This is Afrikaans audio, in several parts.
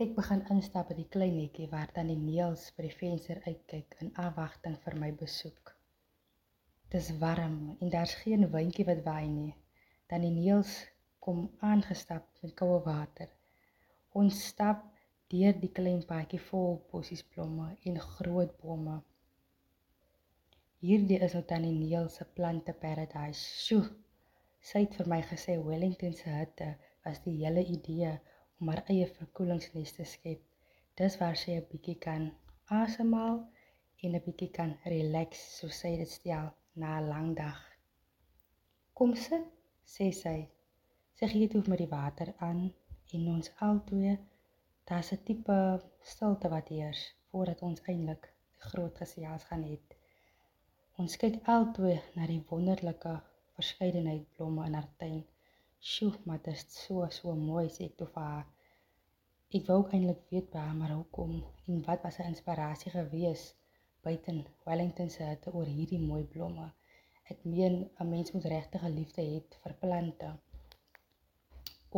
Ek begin instap by die klein netjie waar tannie Neels by die venster uitkyk in afwagting vir my besoek. Dis warm en daar's geen windjie wat waai nie. Tannie Neels kom aangestap met koue water. Ons stap deur die klein paadjie vol bossies blomme en groot bome. Hierdie is nou tannie Neels se plante paradise. Sjoe. Sy het vir my gesê Wellington se hitte was die hele idee om haar eie verkoelingsnes te skep. Dis waar sy 'n bietjie kan asemhaal en 'n bietjie kan relax, so sê dit stel na 'n lang dag. Kom sit, sê sy. Sy gee toe met die water aan en ons albei daar's 'n tipe stilte wat heers voordat ons eintlik die groot gesels gaan hê. Ons kyk albei na die wonderlike verskeidenheid blomme in haar tuin. Sjoe, maar dit is so so mooi sê ek toe vir haar. Ek wou eintlik weet by haar maar hoekom en wat was sy inspirasie gewees buiten Wellington se hitte oor hierdie mooi blomme. Ek meen 'n mens moet regtig 'n liefde hê vir plante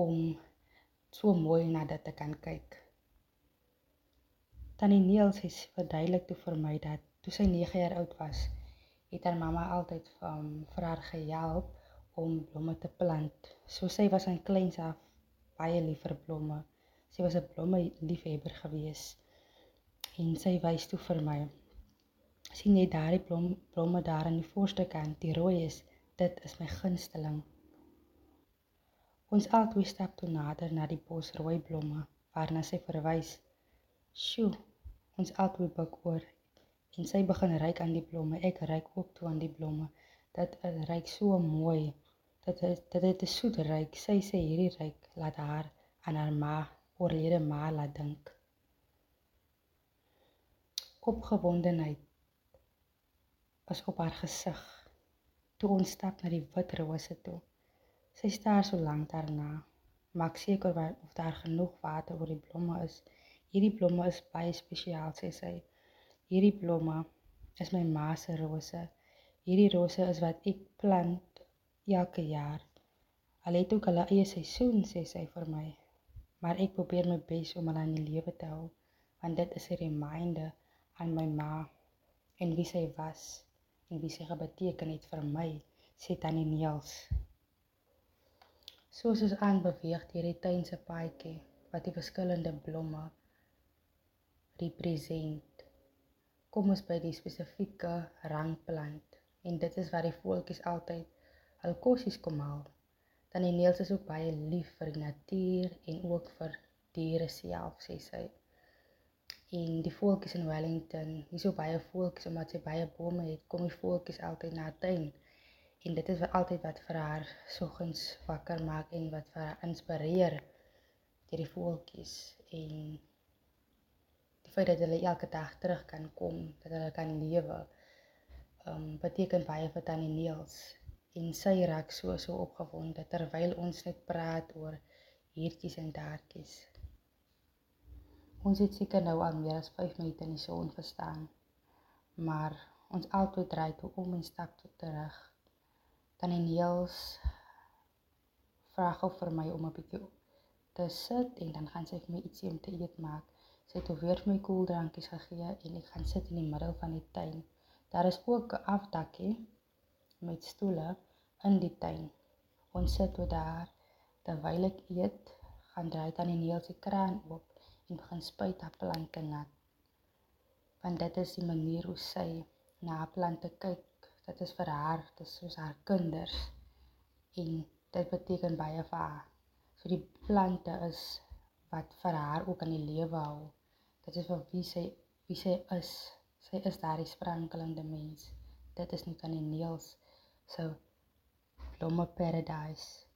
om so mooi na dit te kan kyk. Tannie Neels het verduidelik toe vir my dat toe sy 9 jaar oud was, het haar mamma altyd um, vir haar gehelp om blomme te plant. So sy was aan kleins af baie lief vir blomme. Sy was 'n blomme liefhebber gewees. En sy wys toe vir my. sien net daardie blom blomme daar aan die voorste kant, die rooi is, dit is my gunsteling. Ons albei stap toe nader na die bos rooi blomme waarna sy verwys. Sjoe, ons albei buig oor en sy begin ryk aan die blomme. Ek ryk ook toe aan die blomme. Dit ryk so mooi dit dit het 'n soet ryk. Sy sê hierdie ryk laat haar aan haar ma oorlede ma laat dink. Opgewondenheid was op haar gesig toe ons stap na die wit rose toe. Sy staar so lank daarna, maak seker of daar genoeg water oor die blomme is. Hierdie blomme is baie spesiaal, sê sy. Hierdie blomme is my ma se rose. Hierdie rose is wat ek plant elke jaar. Al het ook hulle eie seisoen, sê sy vir my. Maar ek probeer my bes om hulle in die lewe te hou, want dit is 'n reminder aan my ma en wie sy was en wie sy gebeteken het vir my, sê Tannie Neels. Soos ons aanbeweeg deur die tuin se paadjie wat die verskillende blomme represent. Kom ons by die spesifieke rangplant en dit is waar die voeltjies altyd hul kosies kom haal. Dan die Neels is ook baie lief vir die natuur en ook vir diere self, sê sy. En die voeltjies in Wellington, hier so baie voeltjies omdat sy baie bome het, kom die voeltjies altyd na tuin. En dit is wat altyd wat vir haar soggens wakker maak en wat vir haar inspireer deur die voeltjies en die feit dat hulle elke dag terug kan kom, dat hulle kan lewe. Ehm um, beteken baie vir Tannie Neels en sy raak so so opgewonde terwyl ons net praat oor hiertjies en daartjies. Ons het seker nou al meer as 5 minute in die son verstaan. Maar ons altyd draai toe om en stap toe terug. Dan en Niels vra gou vir my om 'n bietjie te sit en dan gaan sy vir my ietsie om te eet maak. Sy het weer my koeldrankies gegee en ek gaan sit in die middel van die tuin. Daar is ook 'n afdakkie met stoele in die tuin. Ons sit toe daar terwyl ek eet, gaan draai tannie Neels se kraan oop en begin spuit haar plante nat. Want dit is die manier hoe sy na haar plante kyk. Dit is vir haar, dit is soos haar kinders. En dit beteken baie vir haar. So die plante is wat vir haar ook aan die lewe hou. Dit is vir wie sy wie sy is. Sy is daardie sprankelende mens. Dit is nie tannie Neels So, Blomme Paradise.